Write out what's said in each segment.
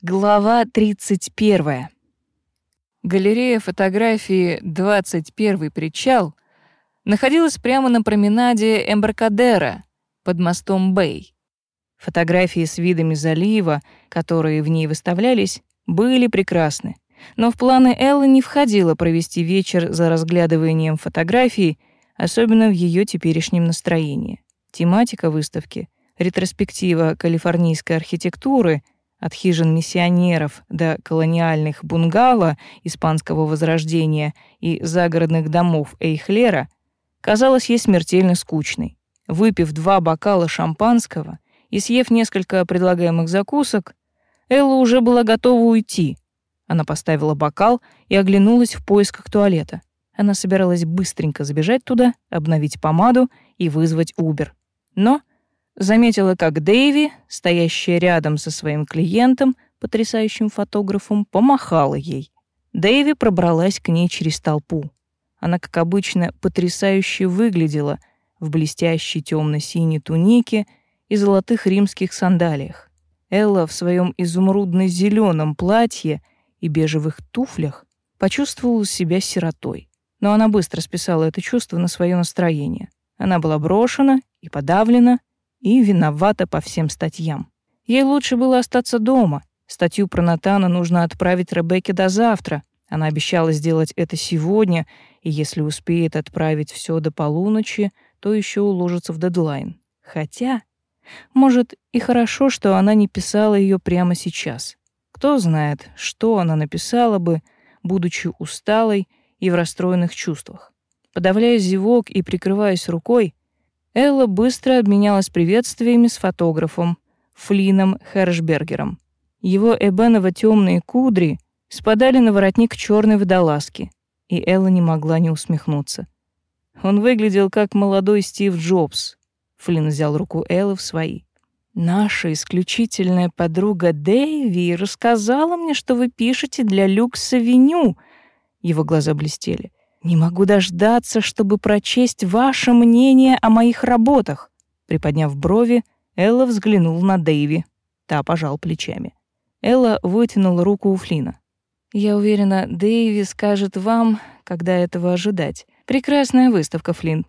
Глава 31. Галерея фотографии «21 причал» находилась прямо на променаде Эмбаркадера под мостом Бэй. Фотографии с видами залива, которые в ней выставлялись, были прекрасны. Но в планы Эллы не входило провести вечер за разглядыванием фотографий, особенно в ее теперешнем настроении. Тематика выставки — ретроспектива калифорнийской архитектуры — от хижин миссионеров до колониальных бунгало испанского возрождения и загородных домов Эйхлера, казалась ей смертельно скучной. Выпив два бокала шампанского и съев несколько предлагаемых закусок, Элла уже была готова уйти. Она поставила бокал и оглянулась в поисках туалета. Она собиралась быстренько забежать туда, обновить помаду и вызвать Убер. Но заметила, как Дэйви, стоящая рядом со своим клиентом, потрясающим фотографом, помахала ей. Дэйви пробралась к ней через толпу. Она, как обычно, потрясающе выглядела в блестящей темно-синей тунике и золотых римских сандалиях. Элла в своем изумрудно-зеленом платье и бежевых туфлях почувствовала себя сиротой. Но она быстро списала это чувство на свое настроение. Она была брошена и подавлена, и виновата по всем статьям. Ей лучше было остаться дома. Статью про Натана нужно отправить Ребекке до завтра. Она обещала сделать это сегодня, и если успеет отправить все до полуночи, то еще уложится в дедлайн. Хотя, может, и хорошо, что она не писала ее прямо сейчас. Кто знает, что она написала бы, будучи усталой и в расстроенных чувствах. Подавляя зевок и прикрываясь рукой, Элла быстро обменялась приветствиями с фотографом Флином Хершбергером. Его эбеново темные кудри спадали на воротник черной водолазки, и Элла не могла не усмехнуться. Он выглядел как молодой Стив Джобс. Флин взял руку Эллы в свои. Наша исключительная подруга Дэйви рассказала мне, что вы пишете для Люкс Авеню. Его глаза блестели. Не могу дождаться, чтобы прочесть ваше мнение о моих работах. Приподняв брови, Элла взглянул на Дэйви. Та пожал плечами. Элла вытянула руку у Флина. Я уверена, Дэйви скажет вам, когда этого ожидать. Прекрасная выставка, Флин.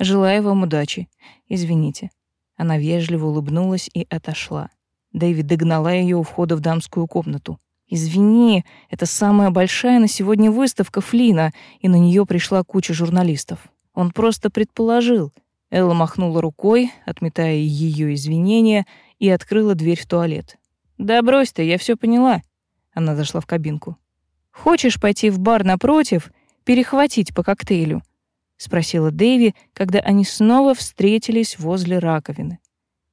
Желаю вам удачи. Извините. Она вежливо улыбнулась и отошла. Дэйви догнала ее у входа в дамскую комнату. Извини, это самая большая на сегодня выставка Флина, и на нее пришла куча журналистов. Он просто предположил. Элла махнула рукой, отметая ее извинения, и открыла дверь в туалет. Да брось ты, я все поняла. Она зашла в кабинку. Хочешь пойти в бар напротив, перехватить по коктейлю? спросила Дэви, когда они снова встретились возле раковины.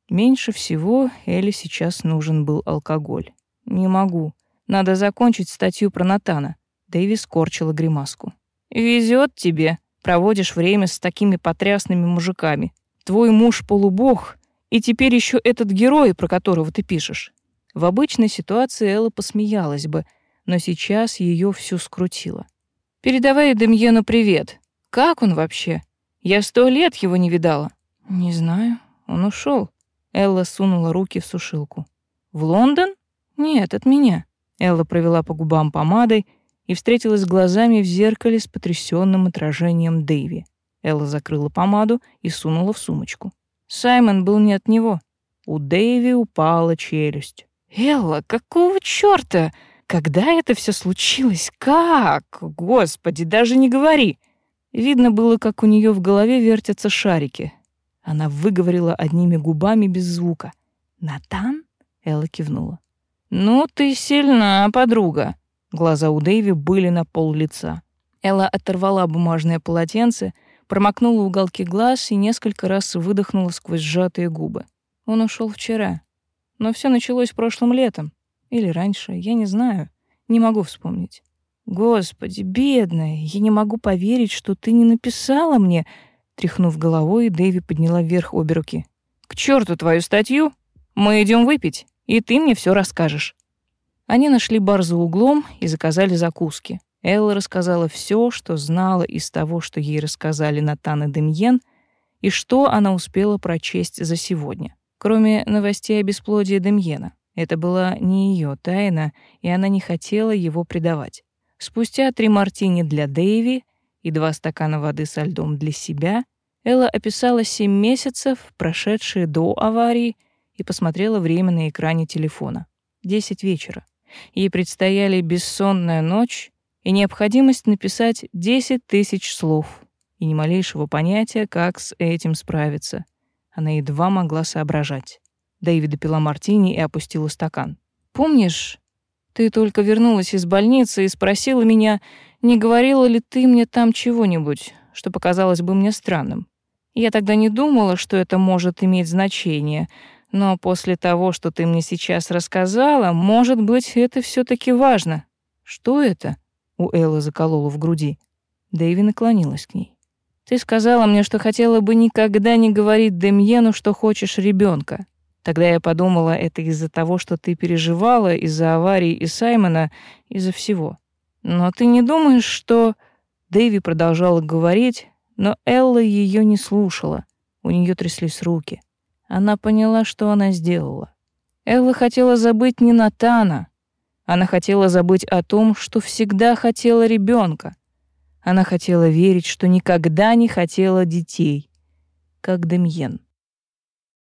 Меньше всего Элли сейчас нужен был алкоголь. Не могу. Надо закончить статью про Натана. Дэви скорчила гримаску. Везет тебе. Проводишь время с такими потрясными мужиками. Твой муж полубог, и теперь еще этот герой, про которого ты пишешь. В обычной ситуации Элла посмеялась бы, но сейчас ее всю скрутило. Передавай Демьену привет. Как он вообще? Я сто лет его не видала. Не знаю. Он ушел. Элла сунула руки в сушилку. В Лондон? Нет, от меня. Элла провела по губам помадой и встретилась глазами в зеркале с потрясенным отражением Дэйви. Элла закрыла помаду и сунула в сумочку. Саймон был не от него. У Дэйви упала челюсть. «Элла, какого чёрта? Когда это все случилось? Как? Господи, даже не говори!» Видно было, как у нее в голове вертятся шарики. Она выговорила одними губами без звука. «Натан?» — Элла кивнула. «Ну ты сильна, подруга». Глаза у Дэйви были на пол лица. Элла оторвала бумажное полотенце, промокнула уголки глаз и несколько раз выдохнула сквозь сжатые губы. Он ушел вчера. Но все началось прошлым летом. Или раньше, я не знаю. Не могу вспомнить. Господи, бедная, я не могу поверить, что ты не написала мне. Тряхнув головой, Дэви подняла вверх обе руки. К черту твою статью. Мы идем выпить и ты мне все расскажешь». Они нашли бар за углом и заказали закуски. Элла рассказала все, что знала из того, что ей рассказали Натан и Демьен, и что она успела прочесть за сегодня. Кроме новостей о бесплодии Демьена. Это была не ее тайна, и она не хотела его предавать. Спустя три мартини для Дэйви и два стакана воды со льдом для себя, Элла описала семь месяцев, прошедшие до аварии, и посмотрела время на экране телефона. Десять вечера. Ей предстояли бессонная ночь и необходимость написать десять тысяч слов, и ни малейшего понятия, как с этим справиться. Она едва могла соображать. Дэйви допила мартини и опустила стакан. «Помнишь, ты только вернулась из больницы и спросила меня, не говорила ли ты мне там чего-нибудь, что показалось бы мне странным. Я тогда не думала, что это может иметь значение, но после того, что ты мне сейчас рассказала, может быть, это все таки важно. Что это? У Эллы заколола в груди. Дэйви наклонилась к ней. Ты сказала мне, что хотела бы никогда не говорить Демьену, что хочешь ребенка. Тогда я подумала, это из-за того, что ты переживала из-за аварии и Саймона, из-за всего. Но ты не думаешь, что Дэви продолжала говорить, но Элла ее не слушала. У нее тряслись руки. Она поняла, что она сделала. Элла хотела забыть не Натана. Она хотела забыть о том, что всегда хотела ребенка. Она хотела верить, что никогда не хотела детей, как Демьен.